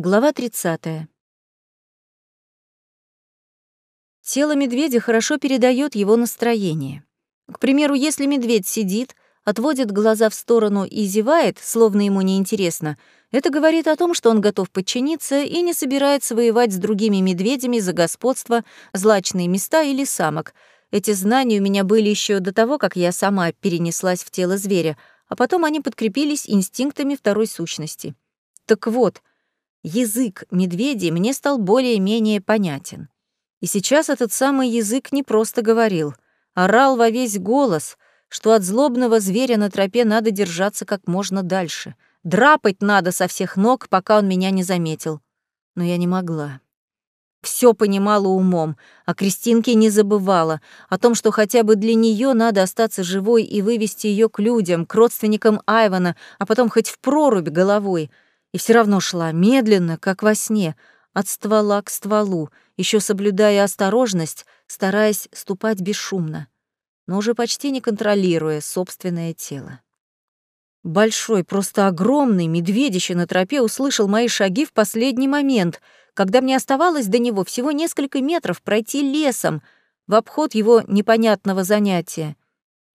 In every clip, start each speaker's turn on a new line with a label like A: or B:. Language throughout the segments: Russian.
A: Глава 30. Тело медведя хорошо передает его настроение. К примеру, если медведь сидит, отводит глаза в сторону и зевает, словно ему неинтересно, это говорит о том, что он готов подчиниться и не собирается воевать с другими медведями за господство, злачные места или самок. Эти знания у меня были еще до того, как я сама перенеслась в тело зверя, а потом они подкрепились инстинктами второй сущности. Так вот, язык медведей мне стал более-менее понятен. И сейчас этот самый язык не просто говорил, орал во весь голос, что от злобного зверя на тропе надо держаться как можно дальше. Драпать надо со всех ног, пока он меня не заметил. Но я не могла. Все понимала умом, а Кристинке не забывала о том, что хотя бы для нее надо остаться живой и вывести ее к людям, к родственникам Айвана, а потом хоть в прорубь головой — и все равно шла медленно, как во сне, от ствола к стволу, еще соблюдая осторожность, стараясь ступать бесшумно, но уже почти не контролируя собственное тело. Большой, просто огромный медведище на тропе услышал мои шаги в последний момент, когда мне оставалось до него всего несколько метров пройти лесом в обход его непонятного занятия.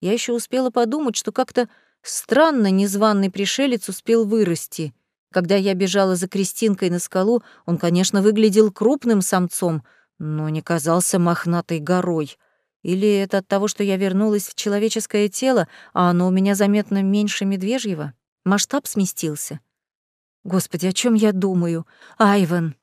A: Я еще успела подумать, что как-то странно незваный пришелец успел вырасти — когда я бежала за Кристинкой на скалу, он, конечно, выглядел крупным самцом, но не казался мохнатой горой. Или это от того, что я вернулась в человеческое тело, а оно у меня заметно меньше медвежьего? Масштаб сместился. Господи, о чем я думаю? Айвен.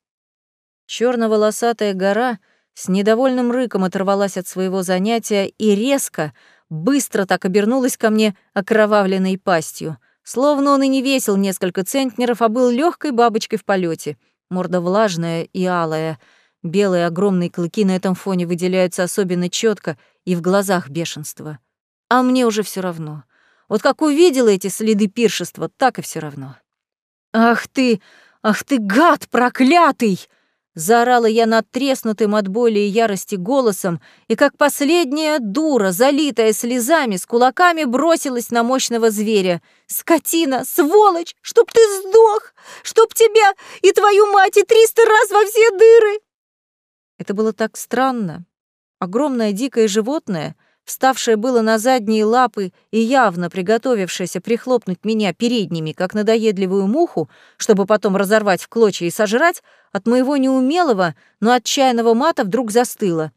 A: Черно-волосатая гора с недовольным рыком оторвалась от своего занятия и резко, быстро так обернулась ко мне окровавленной пастью — Словно он и не весил несколько центнеров, а был легкой бабочкой в полете. Морда влажная и алая. Белые огромные клыки на этом фоне выделяются особенно четко и в глазах бешенства. А мне уже все равно. Вот как увидела эти следы пиршества, так и все равно. «Ах ты! Ах ты, гад проклятый!» Заорала я надтреснутым от боли и ярости голосом, и как последняя дура, залитая слезами, с кулаками бросилась на мощного зверя. «Скотина! Сволочь! Чтоб ты сдох! Чтоб тебя и твою мать и триста раз во все дыры!» Это было так странно. Огромное дикое животное — вставшая было на задние лапы и явно приготовившаяся прихлопнуть меня передними, как надоедливую муху, чтобы потом разорвать в клочья и сожрать, от моего неумелого, но отчаянного мата вдруг застыла.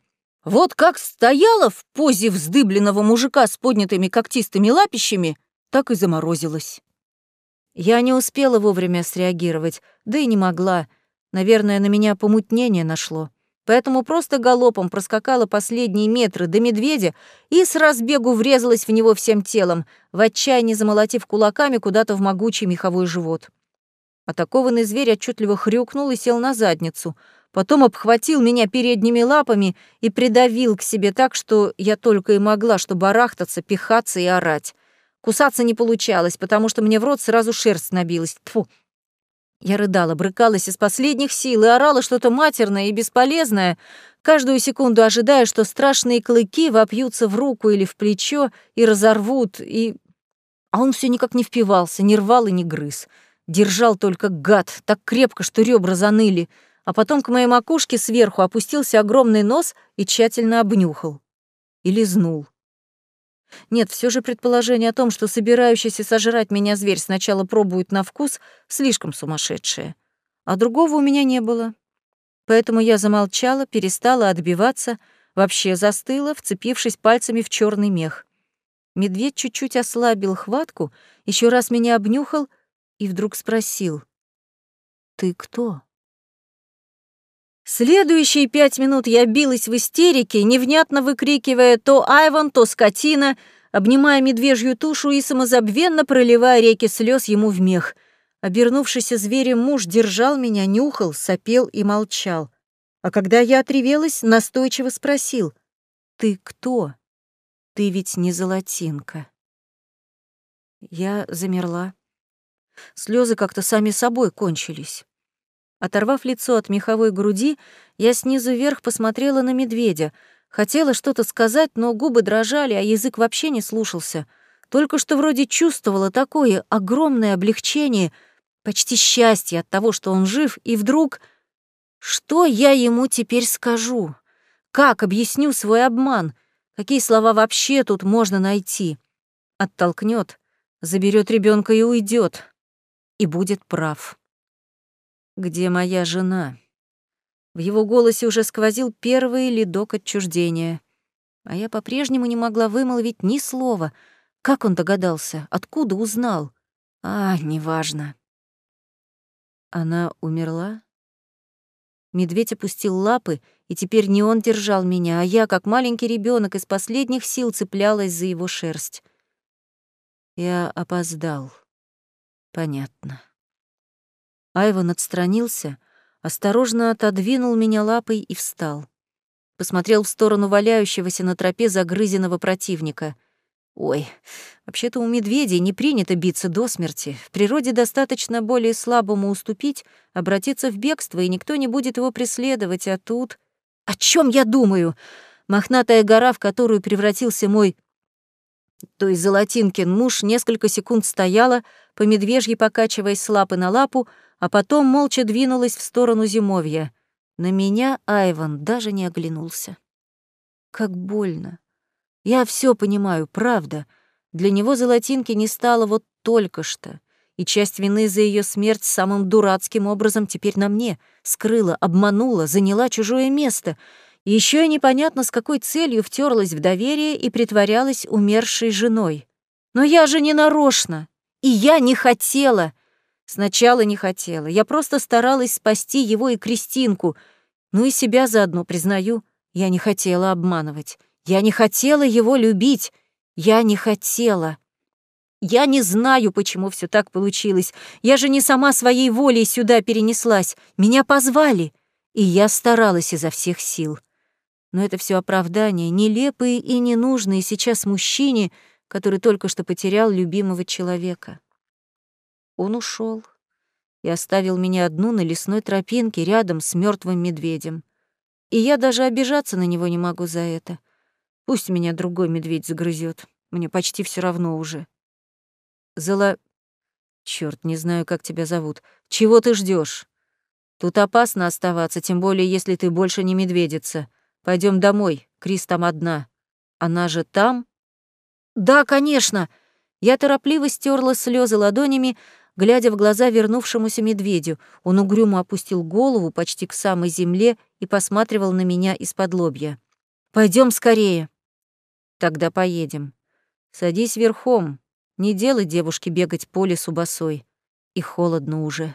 A: Вот как стояла в позе вздыбленного мужика с поднятыми когтистыми лапищами, так и заморозилась. Я не успела вовремя среагировать, да и не могла. Наверное, на меня помутнение нашло поэтому просто галопом проскакала последние метры до медведя и с разбегу врезалась в него всем телом, в отчаянии замолотив кулаками куда-то в могучий меховой живот. Атакованный зверь отчетливо хрюкнул и сел на задницу, потом обхватил меня передними лапами и придавил к себе так, что я только и могла, что барахтаться, пихаться и орать. Кусаться не получалось, потому что мне в рот сразу шерсть набилась. Тфу, я рыдала, брыкалась из последних сил и орала что-то матерное и бесполезное, каждую секунду ожидая, что страшные клыки вопьются в руку или в плечо и разорвут, и... А он все никак не впивался, не рвал и не грыз. Держал только гад, так крепко, что ребра заныли, а потом к моей макушке сверху опустился огромный нос и тщательно обнюхал. И лизнул. Нет, все же предположение о том, что собирающийся сожрать меня зверь сначала пробует на вкус, слишком сумасшедшее. А другого у меня не было. Поэтому я замолчала, перестала отбиваться, вообще застыла, вцепившись пальцами в черный мех. Медведь чуть-чуть ослабил хватку, еще раз меня обнюхал и вдруг спросил. «Ты кто?» Следующие пять минут я билась в истерике, невнятно выкрикивая то «Айван», то «Скотина», обнимая медвежью тушу и самозабвенно проливая реки слез ему в мех. Обернувшийся зверем муж держал меня, нюхал, сопел и молчал. А когда я отревелась, настойчиво спросил «Ты кто? Ты ведь не золотинка». Я замерла. Слезы как-то сами собой кончились. Оторвав лицо от меховой груди, я снизу вверх посмотрела на медведя. Хотела что-то сказать, но губы дрожали, а язык вообще не слушался. Только что вроде чувствовала такое огромное облегчение почти счастье от того, что он жив, и вдруг... Что я ему теперь скажу? Как объясню свой обман? Какие слова вообще тут можно найти? Оттолкнет, заберет ребенка и уйдет. И будет прав. Где моя жена? В его голосе уже сквозил первый ледок отчуждения. А я по-прежнему не могла вымолвить ни слова. Как он догадался? Откуда узнал? А, неважно. Она умерла? Медведь опустил лапы, и теперь не он держал меня, а я, как маленький ребенок, из последних сил цеплялась за его шерсть. Я опоздал. Понятно. Айван отстранился, осторожно отодвинул меня лапой и встал. Посмотрел в сторону валяющегося на тропе загрызенного противника. Ой, вообще-то у медведей не принято биться до смерти. В природе достаточно более слабому уступить, обратиться в бегство, и никто не будет его преследовать, а тут... О чем я думаю? Мохнатая гора, в которую превратился мой... То есть Золотинкин муж несколько секунд стояла, по медвежьи покачиваясь с лапы на лапу, а потом молча двинулась в сторону зимовья. На меня Айван даже не оглянулся. Как больно. Я все понимаю, правда. Для него золотинки не стало вот только что. И часть вины за ее смерть самым дурацким образом теперь на мне. Скрыла, обманула, заняла чужое место. Еще и непонятно, с какой целью втерлась в доверие и притворялась умершей женой. Но я же не нарочно. И я не хотела. Сначала не хотела. Я просто старалась спасти его и Кристинку. Ну и себя заодно, признаю. Я не хотела обманывать. Я не хотела его любить. Я не хотела. Я не знаю, почему все так получилось. Я же не сама своей волей сюда перенеслась. Меня позвали. И я старалась изо всех сил. Но это все оправдания, нелепые и ненужные сейчас мужчине, который только что потерял любимого человека. Он ушел и оставил меня одну на лесной тропинке рядом с мертвым медведем. И я даже обижаться на него не могу за это. Пусть меня другой медведь загрызет. Мне почти все равно уже. Зала... Черт, не знаю, как тебя зовут. Чего ты ждешь? Тут опасно оставаться, тем более, если ты больше не медведица. Пойдем домой, Крис там одна. Она же там? Да, конечно. Я торопливо стерла слезы ладонями, глядя в глаза вернувшемуся медведю. Он угрюмо опустил голову почти к самой земле и посматривал на меня из-под лобья. Пойдем скорее. Тогда поедем. Садись верхом. Не делай девушке бегать по лесу босой. И холодно уже.